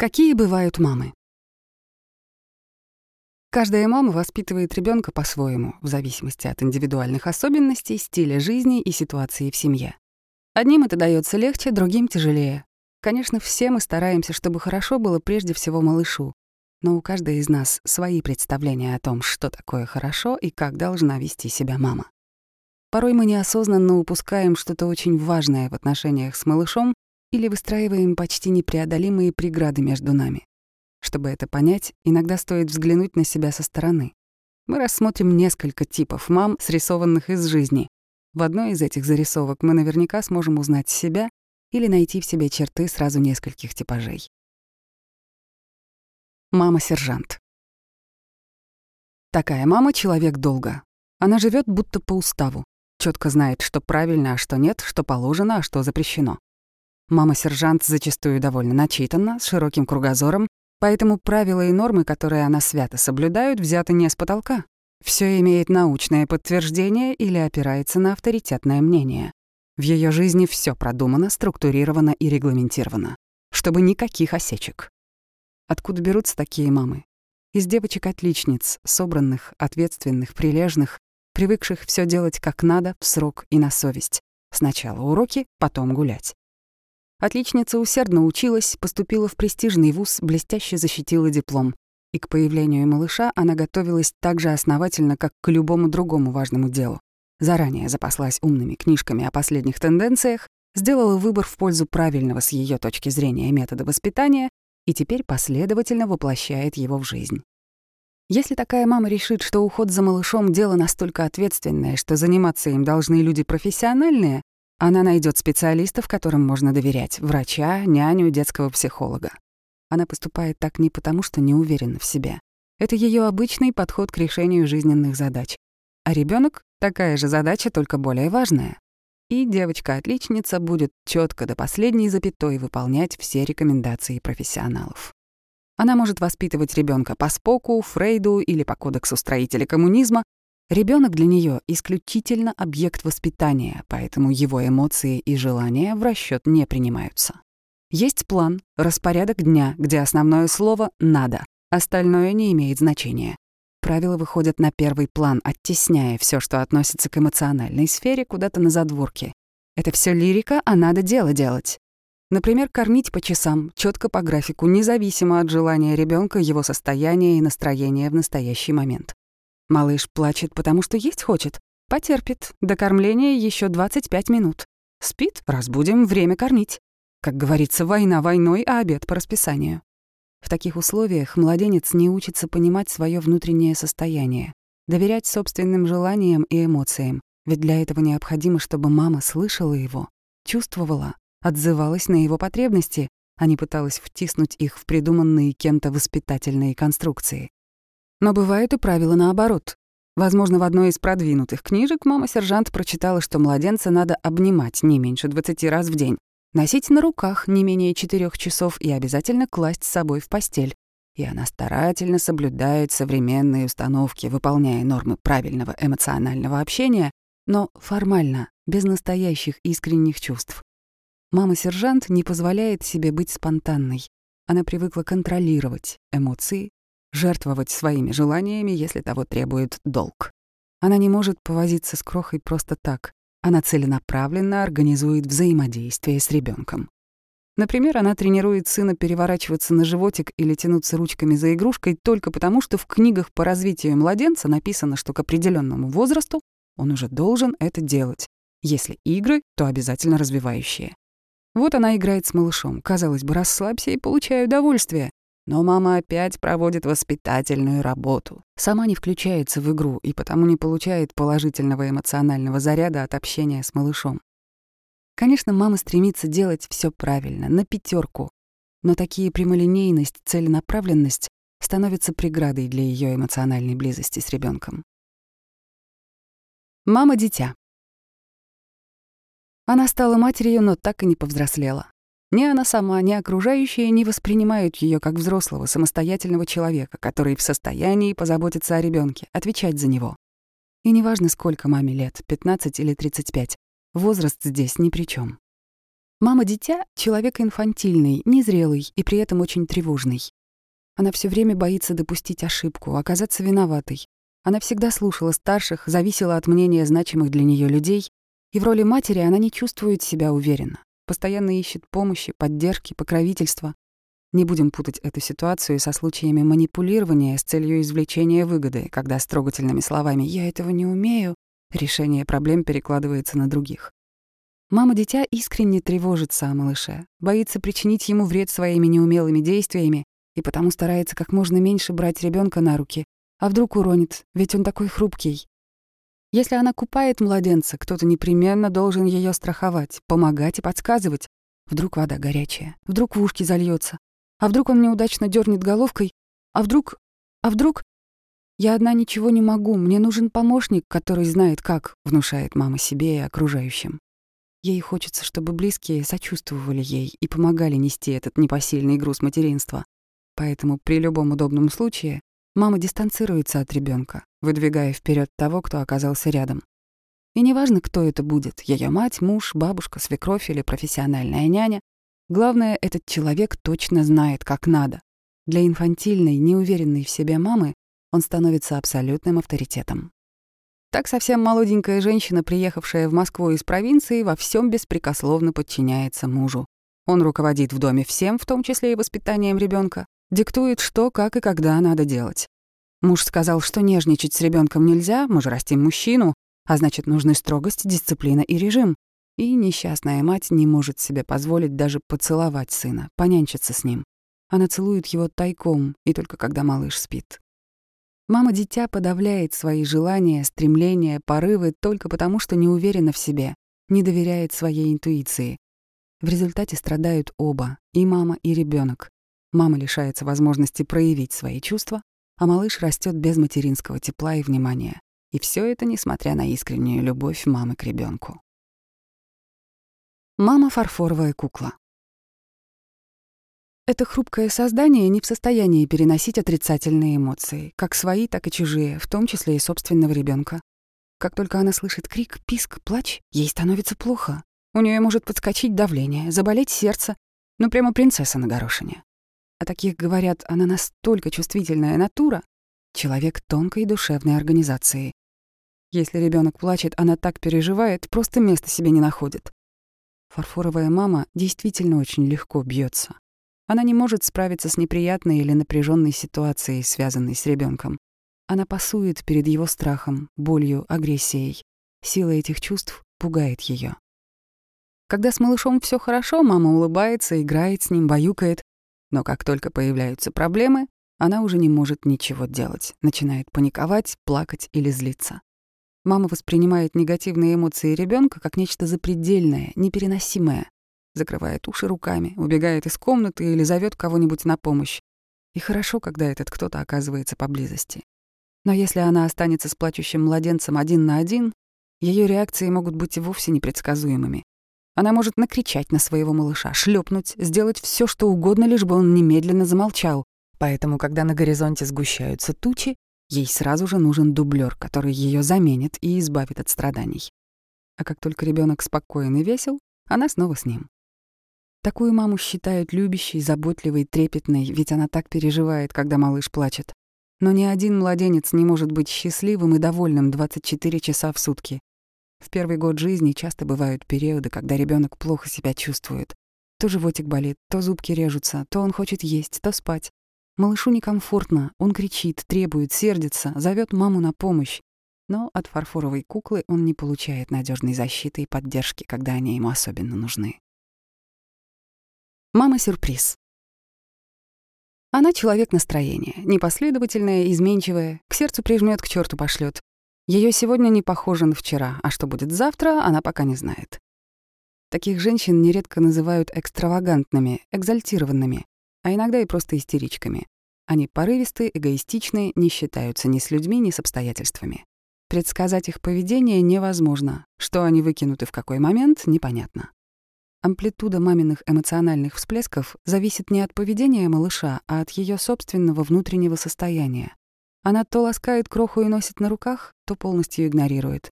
Какие бывают мамы? Каждая мама воспитывает ребенка по-своему, в зависимости от индивидуальных особенностей, стиля жизни и ситуации в семье. Одним это дается легче, другим тяжелее. Конечно, все мы стараемся, чтобы хорошо было прежде всего малышу, но у каждой из нас свои представления о том, что такое хорошо и как должна вести себя мама. Порой мы неосознанно упускаем что-то очень важное в отношениях с малышом или выстраиваем почти непреодолимые преграды между нами. Чтобы это понять, иногда стоит взглянуть на себя со стороны. Мы рассмотрим несколько типов мам, срисованных из жизни. В одной из этих зарисовок мы наверняка сможем узнать себя или найти в себе черты сразу нескольких типажей. Мама-сержант. Такая мама — человек долго. Она живет будто по уставу, четко знает, что правильно, а что нет, что положено, а что запрещено. Мама-сержант зачастую довольно начитана, с широким кругозором, поэтому правила и нормы, которые она свято соблюдает, взяты не с потолка. Все имеет научное подтверждение или опирается на авторитетное мнение. В ее жизни все продумано, структурировано и регламентировано, чтобы никаких осечек. Откуда берутся такие мамы? Из девочек-отличниц, собранных, ответственных, прилежных, привыкших все делать как надо, в срок и на совесть. Сначала уроки, потом гулять. Отличница усердно училась, поступила в престижный вуз, блестяще защитила диплом. И к появлению малыша она готовилась так же основательно, как к любому другому важному делу. Заранее запаслась умными книжками о последних тенденциях, сделала выбор в пользу правильного с ее точки зрения метода воспитания и теперь последовательно воплощает его в жизнь. Если такая мама решит, что уход за малышом — дело настолько ответственное, что заниматься им должны люди профессиональные, она найдет специалистов, которым можно доверять — врача, няню, детского психолога. Она поступает так не потому, что не уверена в себе. Это ее обычный подход к решению жизненных задач. А ребенок такая же задача, только более важная. И девочка-отличница будет четко до последней запятой выполнять все рекомендации профессионалов. Она может воспитывать ребенка по Споку, Фрейду или по кодексу строителя коммунизма, Ребенок для нее исключительно объект воспитания, поэтому его эмоции и желания в расчет не принимаются. Есть план, распорядок дня, где основное слово «надо», остальное не имеет значения. Правила выходят на первый план, оттесняя все, что относится к эмоциональной сфере, куда-то на задворке. Это все лирика, а надо дело делать. Например, кормить по часам, четко по графику, независимо от желания ребенка, его состояния и настроения в настоящий момент. Малыш плачет, потому что есть хочет. Потерпит. До кормления еще 25 минут. Спит, разбудим, время кормить. Как говорится, война войной, а обед по расписанию. В таких условиях младенец не учится понимать свое внутреннее состояние, доверять собственным желаниям и эмоциям, ведь для этого необходимо, чтобы мама слышала его, чувствовала, отзывалась на его потребности, а не пыталась втиснуть их в придуманные кем-то воспитательные конструкции. Но бывают и правила наоборот. Возможно, в одной из продвинутых книжек мама-сержант прочитала, что младенца надо обнимать не меньше 20 раз в день, носить на руках не менее 4 часов и обязательно класть с собой в постель. И она старательно соблюдает современные установки, выполняя нормы правильного эмоционального общения, но формально, без настоящих искренних чувств. Мама-сержант не позволяет себе быть спонтанной. Она привыкла контролировать эмоции, жертвовать своими желаниями, если того требует долг. Она не может повозиться с крохой просто так. Она целенаправленно организует взаимодействие с ребенком. Например, она тренирует сына переворачиваться на животик или тянуться ручками за игрушкой только потому, что в книгах по развитию младенца написано, что к определенному возрасту он уже должен это делать. Если игры, то обязательно развивающие. Вот она играет с малышом. Казалось бы, расслабься и получай удовольствие. Но мама опять проводит воспитательную работу. Сама не включается в игру и потому не получает положительного эмоционального заряда от общения с малышом. Конечно, мама стремится делать все правильно, на пятерку, но такие прямолинейность, целенаправленность становятся преградой для ее эмоциональной близости с ребенком. Мама-дитя. Она стала матерью, но так и не повзрослела. Ни она сама, ни окружающие не воспринимают ее как взрослого, самостоятельного человека, который в состоянии позаботиться о ребенке, отвечать за него. И неважно, сколько маме лет, 15 или 35, возраст здесь ни при чем. Мама-дитя — человек инфантильный, незрелый и при этом очень тревожный. Она все время боится допустить ошибку, оказаться виноватой. Она всегда слушала старших, зависела от мнения значимых для нее людей, и в роли матери она не чувствует себя уверенно. Постоянно ищет помощи, поддержки, покровительства. Не будем путать эту ситуацию со случаями манипулирования с целью извлечения выгоды, когда с трогательными словами «я этого не умею» решение проблем перекладывается на других. Мама-дитя искренне тревожится о малыше, боится причинить ему вред своими неумелыми действиями и потому старается как можно меньше брать ребенка на руки. А вдруг уронит, ведь он такой хрупкий. Если она купает младенца, кто-то непременно должен ее страховать, помогать и подсказывать. Вдруг вода горячая, вдруг в ушки зальется, а вдруг он неудачно дернет головкой, а вдруг... А вдруг... Я одна ничего не могу, мне нужен помощник, который знает как, внушает мама себе и окружающим. Ей хочется, чтобы близкие сочувствовали ей и помогали нести этот непосильный груз материнства. Поэтому при любом удобном случае мама дистанцируется от ребенка, выдвигая вперед того, кто оказался рядом. И неважно, кто это будет — ее мать, муж, бабушка, свекровь или профессиональная няня, главное, этот человек точно знает, как надо. Для инфантильной, неуверенной в себе мамы он становится абсолютным авторитетом. Так совсем молоденькая женщина, приехавшая в Москву из провинции, во всем беспрекословно подчиняется мужу. Он руководит в доме всем, в том числе и воспитанием ребенка, диктует, что, как и когда надо делать. Муж сказал, что нежничать с ребенком нельзя, мы же растим мужчину, а значит, нужны строгость, дисциплина и режим. И несчастная мать не может себе позволить даже поцеловать сына, понянчиться с ним. Она целует его тайком, и только когда малыш спит. Мама-дитя подавляет свои желания, стремления, порывы только потому, что не уверена в себе, не доверяет своей интуиции. В результате страдают оба, и мама, и ребенок. Мама лишается возможности проявить свои чувства, а малыш растет без материнского тепла и внимания. И все это несмотря на искреннюю любовь мамы к ребенку. Мама — фарфоровая кукла. Это хрупкое создание не в состоянии переносить отрицательные эмоции, как свои, так и чужие, в том числе и собственного ребенка. Как только она слышит крик, писк, плач, ей становится плохо. У нее может подскочить давление, заболеть сердце. Ну, прямо принцесса на горошине. О таких говорят, она настолько чувствительная натура, человек тонкой душевной организации. Если ребенок плачет, она так переживает, просто места себе не находит. Фарфоровая мама действительно очень легко бьется. Она не может справиться с неприятной или напряженной ситуацией, связанной с ребенком. Она пасует перед его страхом, болью, агрессией. Сила этих чувств пугает ее. Когда с малышом все хорошо, мама улыбается, играет с ним, баюкает. Но как только появляются проблемы, она уже не может ничего делать, начинает паниковать, плакать или злиться. Мама воспринимает негативные эмоции ребенка как нечто запредельное, непереносимое закрывает уши руками, убегает из комнаты или зовет кого-нибудь на помощь. И хорошо, когда этот кто-то оказывается поблизости. Но если она останется с плачущим младенцем один на один, ее реакции могут быть и вовсе непредсказуемыми. Она может накричать на своего малыша, шлепнуть, сделать все, что угодно, лишь бы он немедленно замолчал. Поэтому, когда на горизонте сгущаются тучи, ей сразу же нужен дублер, который ее заменит и избавит от страданий. А как только ребенок спокоен и весел, она снова с ним. Такую маму считают любящей, заботливой, трепетной, ведь она так переживает, когда малыш плачет. Но ни один младенец не может быть счастливым и довольным 24 часа в сутки. В первый год жизни часто бывают периоды, когда ребенок плохо себя чувствует. То животик болит, то зубки режутся, то он хочет есть, то спать. Малышу некомфортно, он кричит, требует, сердится, зовет маму на помощь. Но от фарфоровой куклы он не получает надежной защиты и поддержки, когда они ему особенно нужны. Мама-сюрприз. Она человек настроения, непоследовательная, изменчивая, к сердцу прижмет, к черту пошлет. Ее сегодня не похоже на вчера, а что будет завтра, она пока не знает. Таких женщин нередко называют экстравагантными, экзальтированными, а иногда и просто истеричками. Они порывисты, эгоистичны, не считаются ни с людьми, ни с обстоятельствами. Предсказать их поведение невозможно. Что они выкинуты в какой момент, непонятно. Амплитуда маминых эмоциональных всплесков зависит не от поведения малыша, а от ее собственного внутреннего состояния. Она то ласкает кроху и носит на руках, то полностью игнорирует.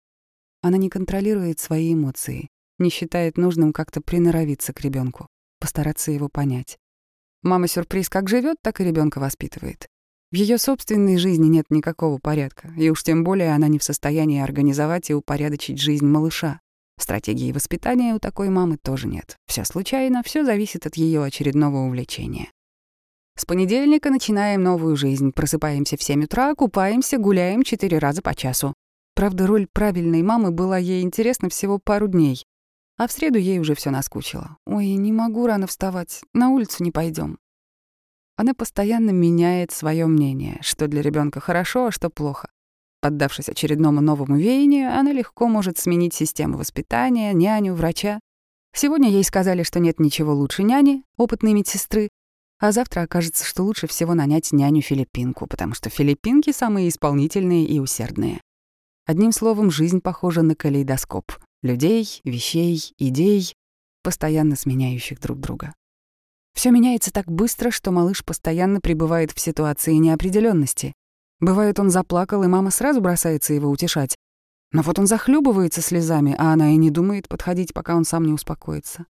Она не контролирует свои эмоции, не считает нужным как-то приноровиться к ребенку, постараться его понять. Мама-сюрприз как живет, так и ребенка воспитывает. В ее собственной жизни нет никакого порядка, и уж тем более она не в состоянии организовать и упорядочить жизнь малыша. Стратегии воспитания у такой мамы тоже нет. Все случайно, все зависит от ее очередного увлечения. С понедельника начинаем новую жизнь, просыпаемся в 7 утра, купаемся, гуляем четыре раза по часу. Правда, роль правильной мамы была ей интересна всего пару дней, а в среду ей уже все наскучило. «Ой, не могу рано вставать, на улицу не пойдем. Она постоянно меняет свое мнение, что для ребенка хорошо, а что плохо. Поддавшись очередному новому веянию, она легко может сменить систему воспитания, няню, врача. Сегодня ей сказали, что нет ничего лучше няни, опытной медсестры, а завтра окажется, что лучше всего нанять няню-филиппинку, потому что филиппинки самые исполнительные и усердные. Одним словом, жизнь похожа на калейдоскоп людей, вещей, идей, постоянно сменяющих друг друга. Все меняется так быстро, что малыш постоянно пребывает в ситуации неопределенности. Бывает, он заплакал, и мама сразу бросается его утешать. Но вот он захлебывается слезами, а она и не думает подходить, пока он сам не успокоится.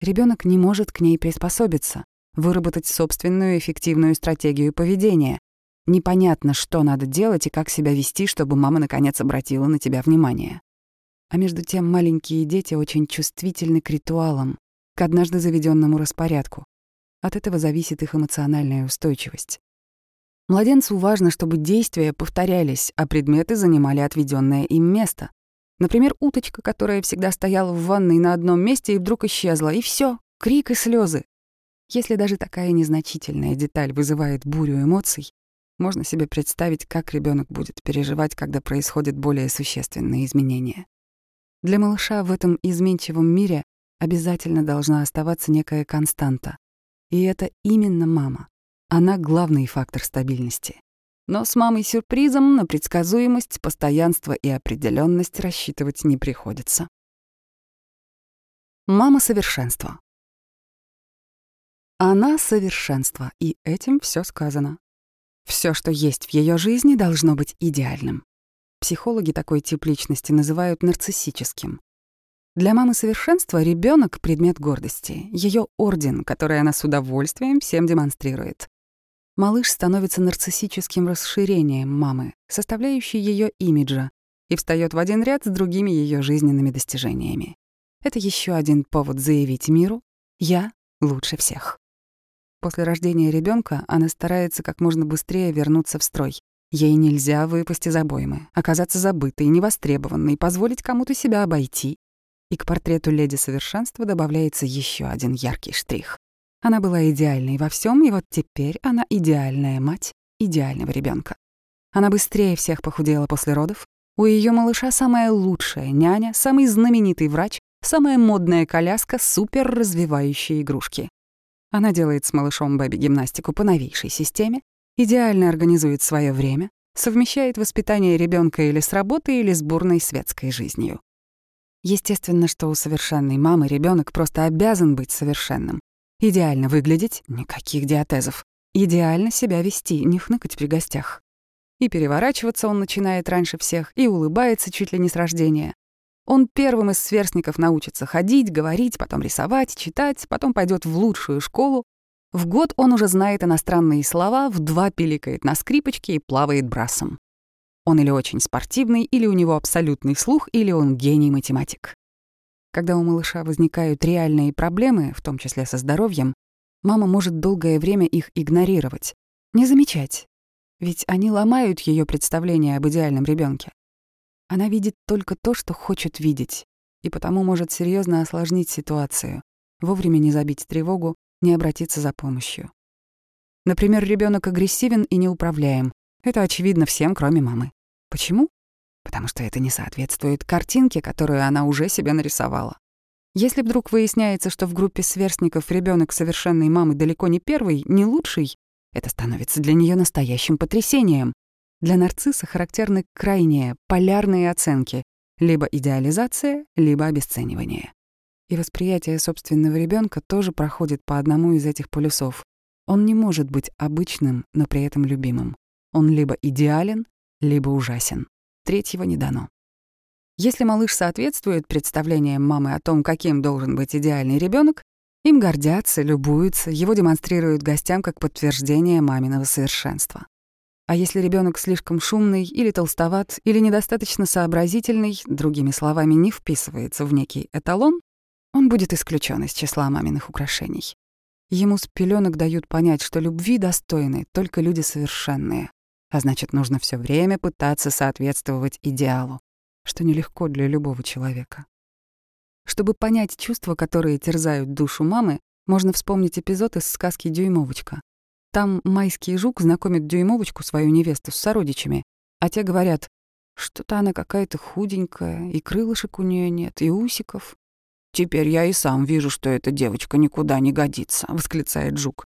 Ребенок не может к ней приспособиться, выработать собственную эффективную стратегию поведения. Непонятно, что надо делать и как себя вести, чтобы мама наконец обратила на тебя внимание. А между тем маленькие дети очень чувствительны к ритуалам, к однажды заведенному распорядку. От этого зависит их эмоциональная устойчивость. Младенцу важно, чтобы действия повторялись, а предметы занимали отведенное им место. Например, уточка, которая всегда стояла в ванной на одном месте и вдруг исчезла, и все, крик и слезы. Если даже такая незначительная деталь вызывает бурю эмоций, можно себе представить, как ребенок будет переживать, когда происходят более существенные изменения. Для малыша в этом изменчивом мире обязательно должна оставаться некая константа. И это именно мама. Она — главный фактор стабильности. Но с мамой-сюрпризом на предсказуемость, постоянство и определенность рассчитывать не приходится. Мама совершенства. Она — совершенство, и этим все сказано. Все, что есть в ее жизни, должно быть идеальным. Психологи такой тип личности называют нарциссическим. Для мамы совершенства ребенок предмет гордости, ее орден, который она с удовольствием всем демонстрирует. Малыш становится нарциссическим расширением мамы, составляющей ее имиджа, и встает в один ряд с другими ее жизненными достижениями. Это еще один повод заявить миру «Я лучше всех». После рождения ребенка она старается как можно быстрее вернуться в строй, Ей нельзя выпасть из обоймы, оказаться забытой, невостребованной, позволить кому-то себя обойти. И к портрету леди совершенства добавляется еще один яркий штрих. Она была идеальной во всем, и вот теперь она идеальная мать идеального ребенка. Она быстрее всех похудела после родов. У ее малыша самая лучшая няня, самый знаменитый врач, самая модная коляска, супер развивающие игрушки. Она делает с малышом бэби-гимнастику по новейшей системе, идеально организует свое время, совмещает воспитание ребенка или с работой, или с бурной светской жизнью. Естественно, что у совершенной мамы ребенок просто обязан быть совершенным. Идеально выглядеть — никаких диатезов. Идеально себя вести, не хныкать при гостях. И переворачиваться он начинает раньше всех, и улыбается чуть ли не с рождения. Он первым из сверстников научится ходить, говорить, потом рисовать, читать, потом пойдет в лучшую школу, в год он уже знает иностранные слова, в два пиликает на скрипочке и плавает брасом. Он или очень спортивный, или у него абсолютный слух, или он гений-математик. Когда у малыша возникают реальные проблемы, в том числе со здоровьем, мама может долгое время их игнорировать, не замечать, ведь они ломают ее представление об идеальном ребенке. Она видит только то, что хочет видеть, и потому может серьезно осложнить ситуацию, вовремя не забить тревогу, не обратиться за помощью. Например, ребенок агрессивен и неуправляем. Это очевидно всем, кроме мамы. Почему? Потому что это не соответствует картинке, которую она уже себе нарисовала. Если вдруг выясняется, что в группе сверстников ребенок совершенной мамы далеко не первый, не лучший, это становится для нее настоящим потрясением. Для нарцисса характерны крайние, полярные оценки — либо идеализация, либо обесценивание. И восприятие собственного ребенка тоже проходит по одному из этих полюсов. Он не может быть обычным, но при этом любимым. Он либо идеален, либо ужасен. Третьего не дано. Если малыш соответствует представлениям мамы о том, каким должен быть идеальный ребенок, им гордятся, любуются, его демонстрируют гостям как подтверждение маминого совершенства. А если ребенок слишком шумный или толстоват, или недостаточно сообразительный, другими словами, не вписывается в некий эталон, он будет исключен из числа маминых украшений. Ему с пеленок дают понять, что любви достойны только люди совершенные, а значит, нужно все время пытаться соответствовать идеалу, что нелегко для любого человека. Чтобы понять чувства, которые терзают душу мамы, можно вспомнить эпизод из сказки «Дюймовочка». Там майский жук знакомит Дюймовочку, свою невесту, с сородичами, а те говорят, что-то она какая-то худенькая, и крылышек у нее нет, и усиков. «Теперь я и сам вижу, что эта девочка никуда не годится», — восклицает жук.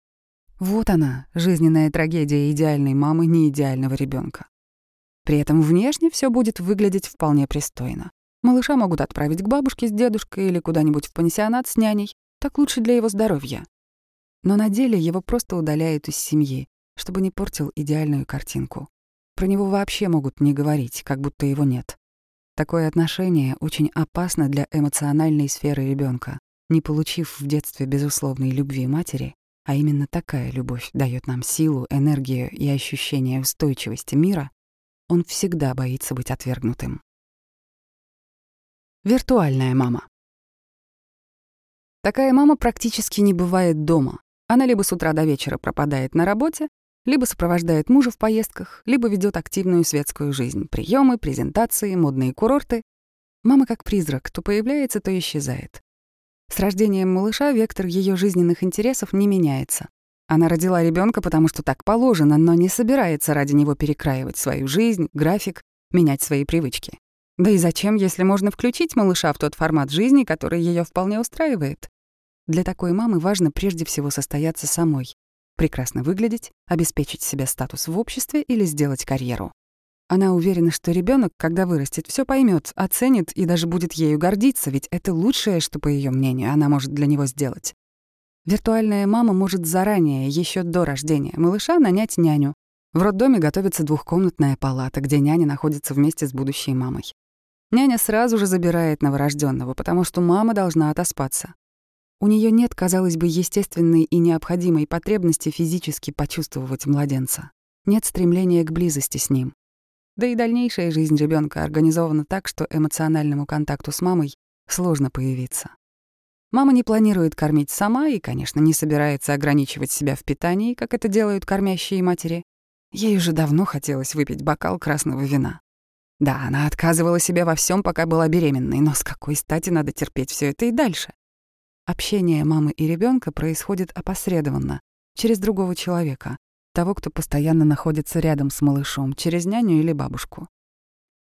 Вот она, жизненная трагедия идеальной мамы неидеального ребенка. При этом внешне все будет выглядеть вполне пристойно. Малыша могут отправить к бабушке с дедушкой или куда-нибудь в пансионат с няней. Так лучше для его здоровья. Но на деле его просто удаляют из семьи, чтобы не портил идеальную картинку. Про него вообще могут не говорить, как будто его нет. Такое отношение очень опасно для эмоциональной сферы ребенка. Не получив в детстве безусловной любви матери, а именно такая любовь дает нам силу, энергию и ощущение устойчивости мира, он всегда боится быть отвергнутым. Виртуальная мама. Такая мама практически не бывает дома. Она либо с утра до вечера пропадает на работе, либо сопровождает мужа в поездках, либо ведет активную светскую жизнь, приемы, презентации, модные курорты. Мама как призрак, то появляется, то исчезает. С рождением малыша вектор ее жизненных интересов не меняется. Она родила ребенка, потому что так положено, но не собирается ради него перекраивать свою жизнь, график, менять свои привычки. Да и зачем, если можно включить малыша в тот формат жизни, который ее вполне устраивает? Для такой мамы важно прежде всего состояться самой, прекрасно выглядеть, обеспечить себе статус в обществе или сделать карьеру. Она уверена, что ребенок, когда вырастет, все поймет, оценит и даже будет ею гордиться, ведь это лучшее, что, по ее мнению, она может для него сделать. Виртуальная мама может заранее, еще до рождения малыша, нанять няню. В роддоме готовится двухкомнатная палата, где няня находится вместе с будущей мамой. Няня сразу же забирает новорожденного, потому что мама должна отоспаться. У нее нет, казалось бы, естественной и необходимой потребности физически почувствовать младенца. Нет стремления к близости с ним. Да и дальнейшая жизнь ребенка организована так, что эмоциональному контакту с мамой сложно появиться. Мама не планирует кормить сама и, конечно, не собирается ограничивать себя в питании, как это делают кормящие матери. Ей уже давно хотелось выпить бокал красного вина. Да, она отказывала себе во всем, пока была беременной, но с какой стати надо терпеть все это и дальше? Общение мамы и ребенка происходит опосредованно, через другого человека, того, кто постоянно находится рядом с малышом, через няню или бабушку.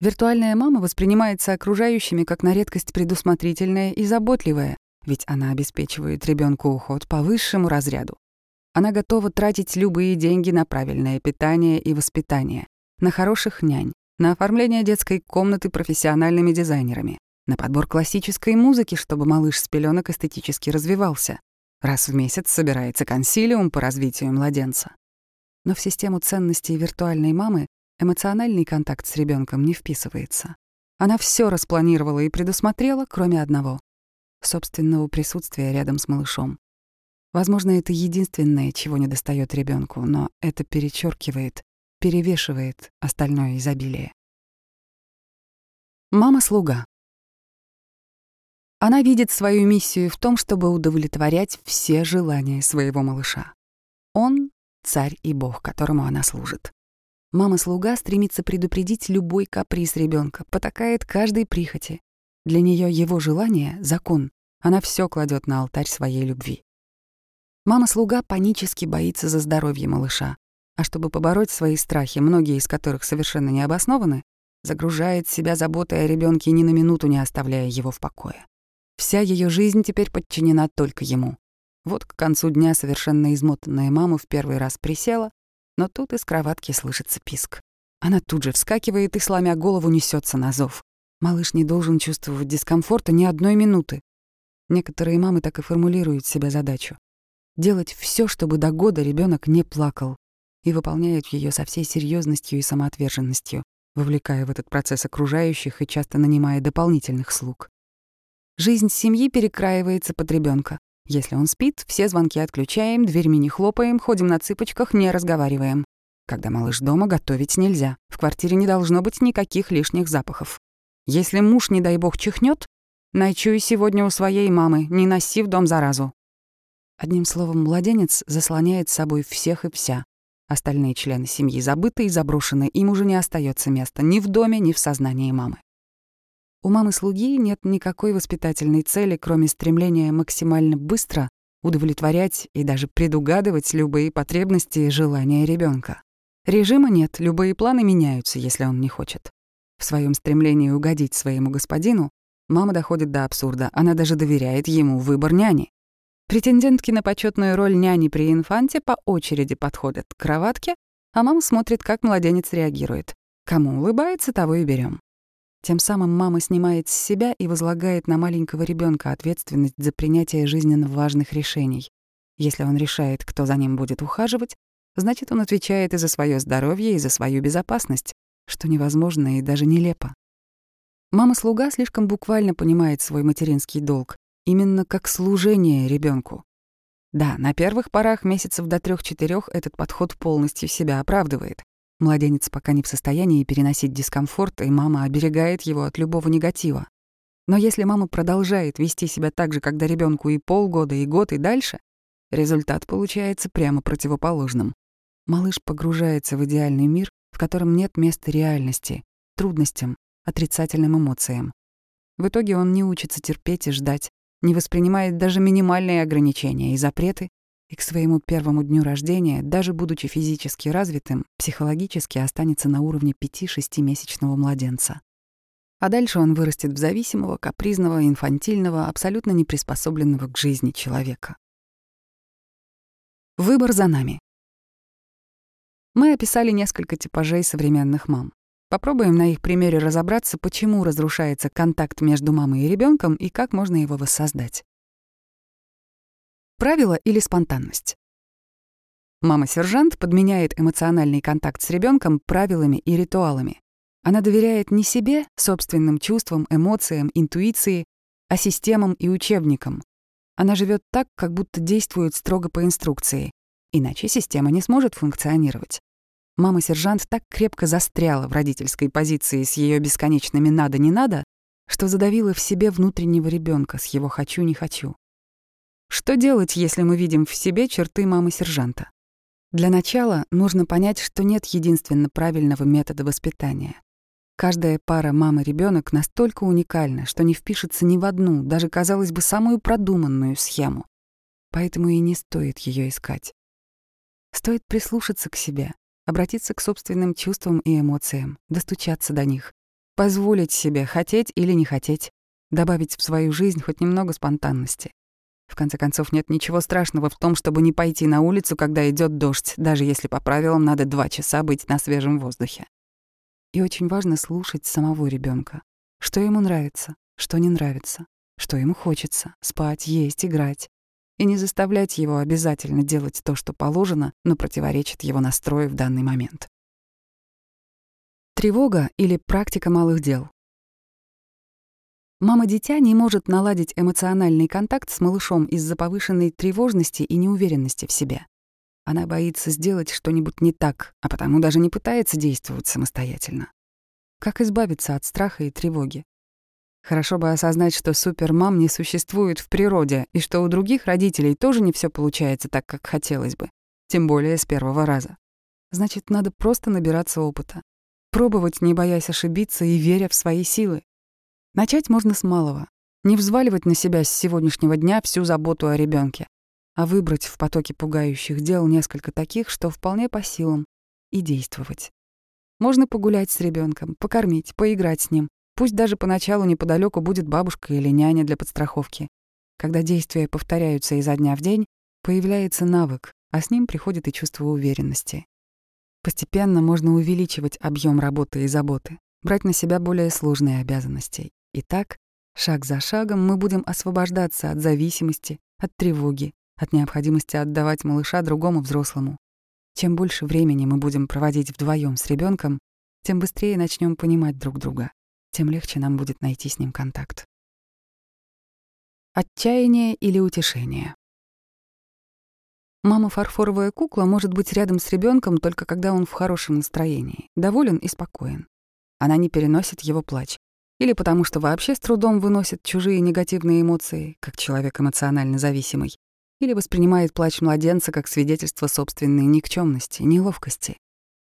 Виртуальная мама воспринимается окружающими как на редкость предусмотрительная и заботливая, ведь она обеспечивает ребенку уход по высшему разряду. Она готова тратить любые деньги на правильное питание и воспитание, на хороших нянь, на оформление детской комнаты профессиональными дизайнерами, на подбор классической музыки, чтобы малыш с пеленок эстетически развивался. Раз в месяц собирается консилиум по развитию младенца. Но в систему ценностей виртуальной мамы эмоциональный контакт с ребенком не вписывается. Она все распланировала и предусмотрела, кроме одного — собственного присутствия рядом с малышом. Возможно, это единственное, чего не достает ребенку, но это перечеркивает перевешивает остальное изобилие. Мама-слуга. Она видит свою миссию в том, чтобы удовлетворять все желания своего малыша. Он — царь и бог, которому она служит. Мама-слуга стремится предупредить любой каприз ребенка, потакает каждой прихоти. Для нее его желание — закон. Она все кладет на алтарь своей любви. Мама-слуга панически боится за здоровье малыша, а чтобы побороть свои страхи, многие из которых совершенно не обоснованы, загружает себя заботой о ребенке ни на минуту не оставляя его в покое. Вся ее жизнь теперь подчинена только ему. Вот к концу дня совершенно измотанная мама в первый раз присела, но тут из кроватки слышится писк. Она тут же вскакивает и, сломя голову, несется на зов. Малыш не должен чувствовать дискомфорта ни одной минуты. Некоторые мамы так и формулируют себе задачу. Делать все, чтобы до года ребенок не плакал, и выполняют ее со всей серьезностью и самоотверженностью, вовлекая в этот процесс окружающих и часто нанимая дополнительных слуг. Жизнь семьи перекраивается под ребенка. Если он спит, все звонки отключаем, дверьми не хлопаем, ходим на цыпочках, не разговариваем. Когда малыш дома, готовить нельзя. В квартире не должно быть никаких лишних запахов. Если муж, не дай бог, чихнет, ночую сегодня у своей мамы, не носи в дом заразу. Одним словом, младенец заслоняет собой всех и вся. Остальные члены семьи забыты и заброшены, им уже не остается места ни в доме, ни в сознании мамы. У мамы-слуги нет никакой воспитательной цели, кроме стремления максимально быстро удовлетворять и даже предугадывать любые потребности и желания ребенка. Режима нет, любые планы меняются, если он не хочет. В своем стремлении угодить своему господину мама доходит до абсурда, она даже доверяет ему выбор няни. Претендентки на почетную роль няни при инфанте по очереди подходят к кроватке, а мама смотрит, как младенец реагирует. Кому улыбается, того и берем. Тем самым мама снимает с себя и возлагает на маленького ребенка ответственность за принятие жизненно важных решений. Если он решает, кто за ним будет ухаживать, значит, он отвечает и за свое здоровье, и за свою безопасность, что невозможно и даже нелепо. Мама-слуга слишком буквально понимает свой материнский долг именно как служение ребенку. Да, на первых порах месяцев до трех-четырех этот подход полностью себя оправдывает. Младенец пока не в состоянии переносить дискомфорт, и мама оберегает его от любого негатива. Но если мама продолжает вести себя так же, когда ребенку и полгода, и год, и дальше, результат получается прямо противоположным. Малыш погружается в идеальный мир, в котором нет места реальности, трудностям, отрицательным эмоциям. В итоге он не учится терпеть и ждать, не воспринимает даже минимальные ограничения и запреты, и к своему первому дню рождения, даже будучи физически развитым, психологически останется на уровне 5-6-месячного младенца. А дальше он вырастет в зависимого, капризного, инфантильного, абсолютно неприспособленного к жизни человека. Выбор за нами. Мы описали несколько типажей современных мам. Попробуем на их примере разобраться, почему разрушается контакт между мамой и ребенком и как можно его воссоздать. Правило или спонтанность? Мама-сержант подменяет эмоциональный контакт с ребенком правилами и ритуалами. Она доверяет не себе, собственным чувствам, эмоциям, интуиции, а системам и учебникам. Она живет так, как будто действует строго по инструкции, иначе система не сможет функционировать. Мама-сержант так крепко застряла в родительской позиции с ее бесконечными «надо-не надо», что задавила в себе внутреннего ребенка с его «хочу-не хочу». Что делать, если мы видим в себе черты мамы-сержанта? Для начала нужно понять, что нет единственно правильного метода воспитания. Каждая пара мама ребенок настолько уникальна, что не впишется ни в одну, даже, казалось бы, самую продуманную схему. Поэтому и не стоит ее искать. Стоит прислушаться к себе, обратиться к собственным чувствам и эмоциям, достучаться до них, позволить себе хотеть или не хотеть, добавить в свою жизнь хоть немного спонтанности. В конце концов, нет ничего страшного в том, чтобы не пойти на улицу, когда идет дождь, даже если по правилам надо два часа быть на свежем воздухе. И очень важно слушать самого ребенка, что ему нравится, что не нравится, что ему хочется — спать, есть, играть, и не заставлять его обязательно делать то, что положено, но противоречит его настрою в данный момент. Тревога или практика малых дел. Мама-дитя не может наладить эмоциональный контакт с малышом из-за повышенной тревожности и неуверенности в себе. Она боится сделать что-нибудь не так, а потому даже не пытается действовать самостоятельно. Как избавиться от страха и тревоги? Хорошо бы осознать, что супермам не существует в природе, и что у других родителей тоже не все получается так, как хотелось бы. Тем более с первого раза. Значит, надо просто набираться опыта. Пробовать, не боясь ошибиться и веря в свои силы. Начать можно с малого. Не взваливать на себя с сегодняшнего дня всю заботу о ребенке, а выбрать в потоке пугающих дел несколько таких, что вполне по силам, и действовать. Можно погулять с ребенком, покормить, поиграть с ним, Пусть даже поначалу неподалеку будет бабушка или няня для подстраховки. Когда действия повторяются изо дня в день, появляется навык, а с ним приходит и чувство уверенности. Постепенно можно увеличивать объем работы и заботы, брать на себя более сложные обязанности. И так, шаг за шагом, мы будем освобождаться от зависимости, от тревоги, от необходимости отдавать малыша другому взрослому. Чем больше времени мы будем проводить вдвоем с ребенком, тем быстрее начнем понимать друг друга, тем легче нам будет найти с ним контакт. Отчаяние или утешение. Мама фарфоровая кукла может быть рядом с ребенком только когда он в хорошем настроении, доволен и спокоен. Она не переносит его плач. Или потому что вообще с трудом выносит чужие негативные эмоции, как человек эмоционально зависимый. Или воспринимает плач младенца как свидетельство собственной никчемности, неловкости.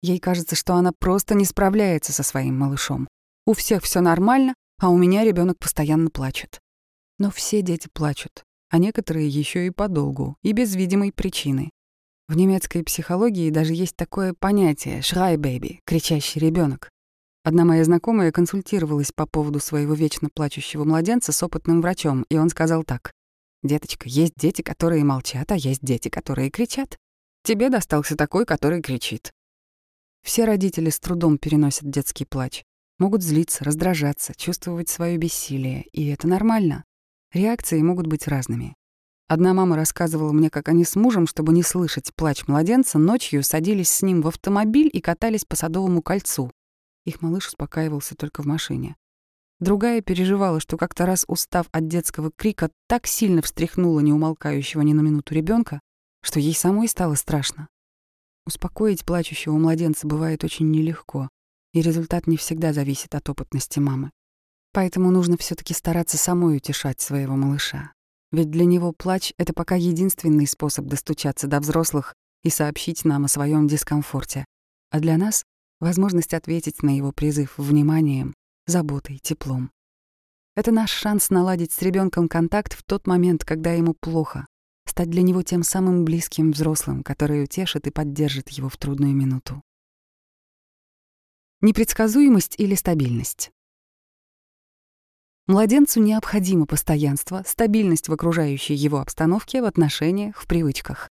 Ей кажется, что она просто не справляется со своим малышом. У всех все нормально, а у меня ребенок постоянно плачет. Но все дети плачут, а некоторые еще и подолгу, и без видимой причины. В немецкой психологии даже есть такое понятие «шрай-бэби» — кричащий ребенок. Одна моя знакомая консультировалась по поводу своего вечно плачущего младенца с опытным врачом, и он сказал так. «Деточка, есть дети, которые молчат, а есть дети, которые кричат. Тебе достался такой, который кричит». Все родители с трудом переносят детский плач. Могут злиться, раздражаться, чувствовать свое бессилие, и это нормально. Реакции могут быть разными. Одна мама рассказывала мне, как они с мужем, чтобы не слышать плач младенца, ночью садились с ним в автомобиль и катались по Садовому кольцу, их малыш успокаивался только в машине. Другая переживала, что как-то раз, устав от детского крика, так сильно встряхнула неумолкающего ни на минуту ребенка, что ей самой стало страшно. Успокоить плачущего младенца бывает очень нелегко, и результат не всегда зависит от опытности мамы. Поэтому нужно все таки стараться самой утешать своего малыша. Ведь для него плач — это пока единственный способ достучаться до взрослых и сообщить нам о своем дискомфорте. А для нас возможность ответить на его призыв вниманием, заботой, теплом. Это наш шанс наладить с ребенком контакт в тот момент, когда ему плохо, стать для него тем самым близким взрослым, который утешит и поддержит его в трудную минуту. Непредсказуемость или стабильность. Младенцу необходимо постоянство, стабильность в окружающей его обстановке, в отношениях, в привычках.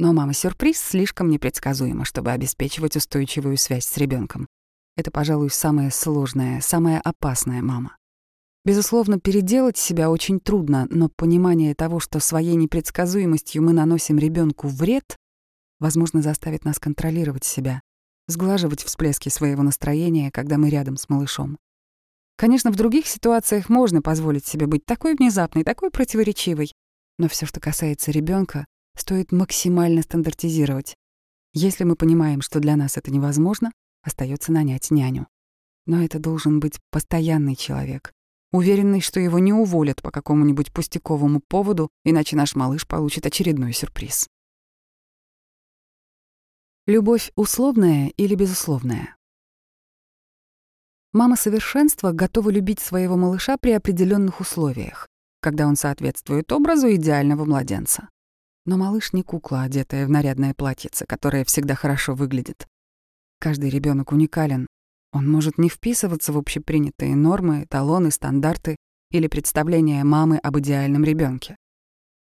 Но мама-сюрприз слишком непредсказуема, чтобы обеспечивать устойчивую связь с ребенком. Это, пожалуй, самая сложная, самая опасная мама. Безусловно, переделать себя очень трудно, но понимание того, что своей непредсказуемостью мы наносим ребенку вред, возможно, заставит нас контролировать себя, сглаживать всплески своего настроения, когда мы рядом с малышом. Конечно, в других ситуациях можно позволить себе быть такой внезапной, такой противоречивой, но все, что касается ребенка, стоит максимально стандартизировать. Если мы понимаем, что для нас это невозможно, остается нанять няню. Но это должен быть постоянный человек, уверенный, что его не уволят по какому-нибудь пустяковому поводу, иначе наш малыш получит очередной сюрприз. Любовь условная или безусловная? Мама совершенства готова любить своего малыша при определенных условиях, когда он соответствует образу идеального младенца. Но малыш не кукла, одетая в нарядное платьице, которое всегда хорошо выглядит. Каждый ребенок уникален. Он может не вписываться в общепринятые нормы, талоны, стандарты или представления мамы об идеальном ребенке.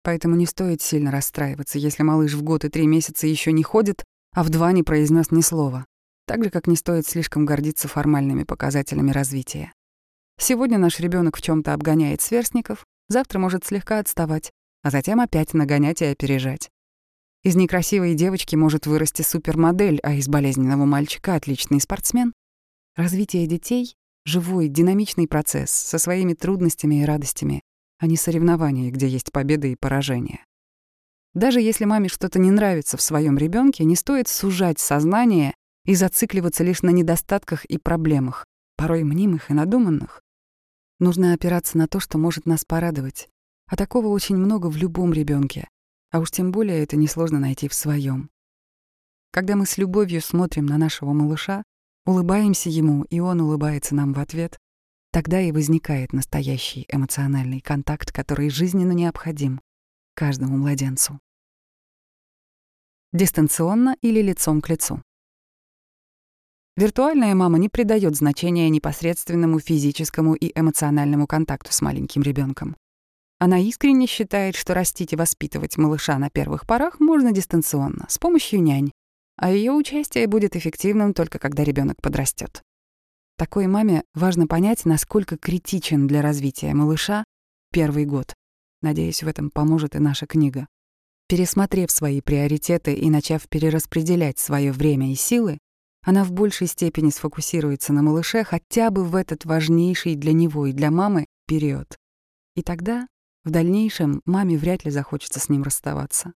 Поэтому не стоит сильно расстраиваться, если малыш в год и три месяца еще не ходит, а в два не произнес ни слова. Так же, как не стоит слишком гордиться формальными показателями развития. Сегодня наш ребенок в чем то обгоняет сверстников, завтра может слегка отставать, а затем опять нагонять и опережать. Из некрасивой девочки может вырасти супермодель, а из болезненного мальчика — отличный спортсмен. Развитие детей — живой, динамичный процесс со своими трудностями и радостями, а не соревнования, где есть победы и поражения. Даже если маме что-то не нравится в своем ребенке, не стоит сужать сознание и зацикливаться лишь на недостатках и проблемах, порой мнимых и надуманных. Нужно опираться на то, что может нас порадовать, а такого очень много в любом ребенке, а уж тем более это несложно найти в своем. Когда мы с любовью смотрим на нашего малыша, улыбаемся ему, и он улыбается нам в ответ, тогда и возникает настоящий эмоциональный контакт, который жизненно необходим каждому младенцу. Дистанционно или лицом к лицу. Виртуальная мама не придает значения непосредственному физическому и эмоциональному контакту с маленьким ребенком. Она искренне считает, что растить и воспитывать малыша на первых порах можно дистанционно, с помощью нянь, а ее участие будет эффективным только когда ребенок подрастет. Такой маме важно понять, насколько критичен для развития малыша первый год. Надеюсь, в этом поможет и наша книга. Пересмотрев свои приоритеты и начав перераспределять свое время и силы, она в большей степени сфокусируется на малыше хотя бы в этот важнейший для него и для мамы период. И тогда, в дальнейшем, маме вряд ли захочется с ним расставаться.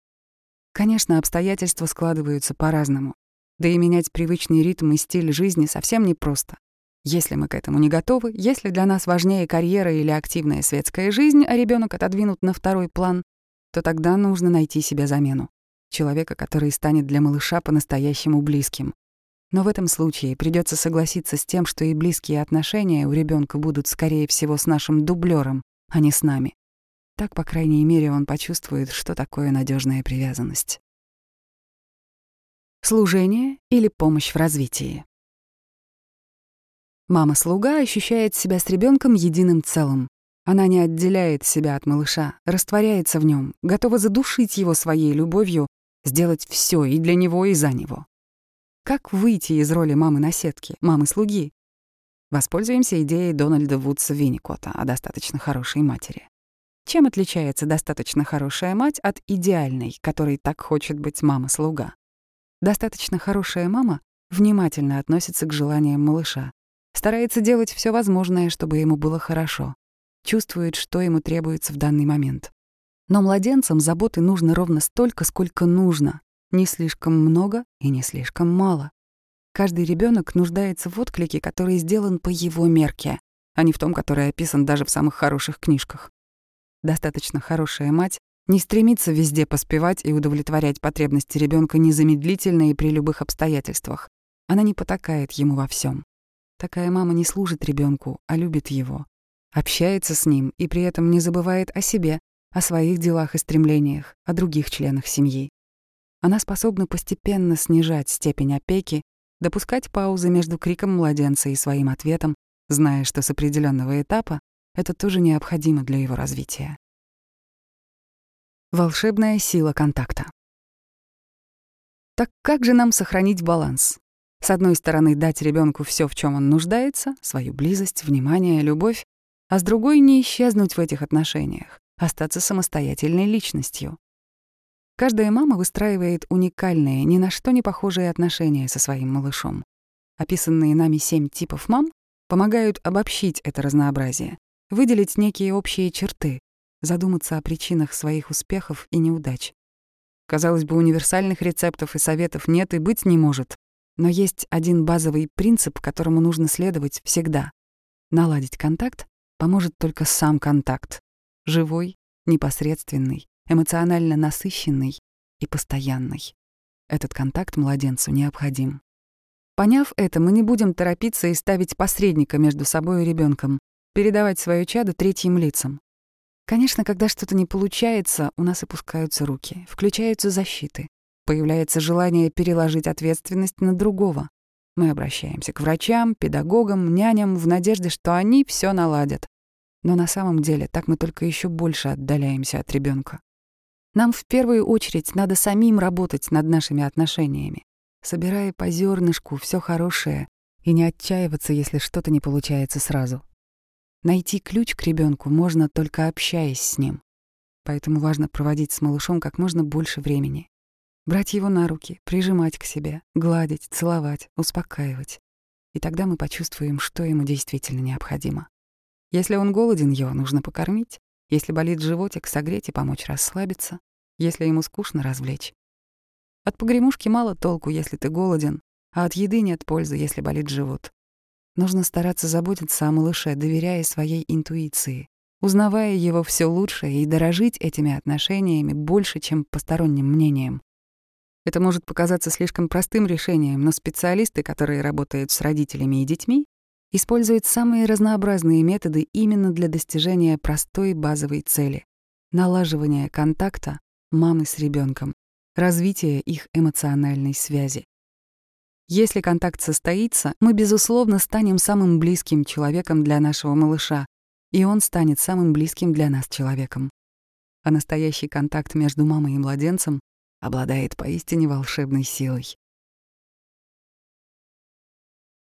Конечно, обстоятельства складываются по-разному. Да и менять привычный ритм и стиль жизни совсем непросто. Если мы к этому не готовы, если для нас важнее карьера или активная светская жизнь, а ребенок отодвинут на второй план, то тогда нужно найти себе замену. Человека, который станет для малыша по-настоящему близким, но в этом случае придется согласиться с тем, что и близкие отношения у ребенка будут, скорее всего, с нашим дублером, а не с нами. Так, по крайней мере, он почувствует, что такое надежная привязанность. Служение или помощь в развитии. Мама-слуга ощущает себя с ребенком единым целым. Она не отделяет себя от малыша, растворяется в нем, готова задушить его своей любовью, сделать все и для него, и за него. Как выйти из роли мамы-наседки, мамы-слуги? Воспользуемся идеей Дональда Вудса Винникота о достаточно хорошей матери. Чем отличается достаточно хорошая мать от идеальной, которой так хочет быть мама-слуга? Достаточно хорошая мама внимательно относится к желаниям малыша, старается делать все возможное, чтобы ему было хорошо, чувствует, что ему требуется в данный момент. Но младенцам заботы нужно ровно столько, сколько нужно, не слишком много и не слишком мало. Каждый ребенок нуждается в отклике, который сделан по его мерке, а не в том, который описан даже в самых хороших книжках. Достаточно хорошая мать не стремится везде поспевать и удовлетворять потребности ребенка незамедлительно и при любых обстоятельствах. Она не потакает ему во всем. Такая мама не служит ребенку, а любит его, общается с ним и при этом не забывает о себе, о своих делах и стремлениях, о других членах семьи. Она способна постепенно снижать степень опеки, допускать паузы между криком младенца и своим ответом, зная, что с определенного этапа это тоже необходимо для его развития. Волшебная сила контакта. Так как же нам сохранить баланс? С одной стороны, дать ребенку все, в чем он нуждается, свою близость, внимание, любовь, а с другой — не исчезнуть в этих отношениях, остаться самостоятельной личностью. Каждая мама выстраивает уникальные, ни на что не похожие отношения со своим малышом. Описанные нами семь типов мам помогают обобщить это разнообразие, выделить некие общие черты, задуматься о причинах своих успехов и неудач. Казалось бы, универсальных рецептов и советов нет и быть не может, но есть один базовый принцип, которому нужно следовать всегда. Наладить контакт поможет только сам контакт. Живой, непосредственный, эмоционально насыщенный и постоянный. Этот контакт младенцу необходим. Поняв это, мы не будем торопиться и ставить посредника между собой и ребенком, передавать свое чадо третьим лицам. Конечно, когда что-то не получается, у нас опускаются руки, включаются защиты, появляется желание переложить ответственность на другого. Мы обращаемся к врачам, педагогам, няням в надежде, что они все наладят. Но на самом деле так мы только еще больше отдаляемся от ребенка. Нам в первую очередь надо самим работать над нашими отношениями, собирая по зернышку все хорошее и не отчаиваться, если что-то не получается сразу. Найти ключ к ребенку можно только общаясь с ним. Поэтому важно проводить с малышом как можно больше времени. Брать его на руки, прижимать к себе, гладить, целовать, успокаивать. И тогда мы почувствуем, что ему действительно необходимо. Если он голоден, его нужно покормить. Если болит животик, согреть и помочь расслабиться. Если ему скучно, развлечь. От погремушки мало толку, если ты голоден, а от еды нет пользы, если болит живот. Нужно стараться заботиться о малыше, доверяя своей интуиции, узнавая его все лучше и дорожить этими отношениями больше, чем посторонним мнением. Это может показаться слишком простым решением, но специалисты, которые работают с родителями и детьми, используют самые разнообразные методы именно для достижения простой базовой цели — налаживания контакта мамы с ребенком, развития их эмоциональной связи. Если контакт состоится, мы, безусловно, станем самым близким человеком для нашего малыша, и он станет самым близким для нас человеком. А настоящий контакт между мамой и младенцем обладает поистине волшебной силой.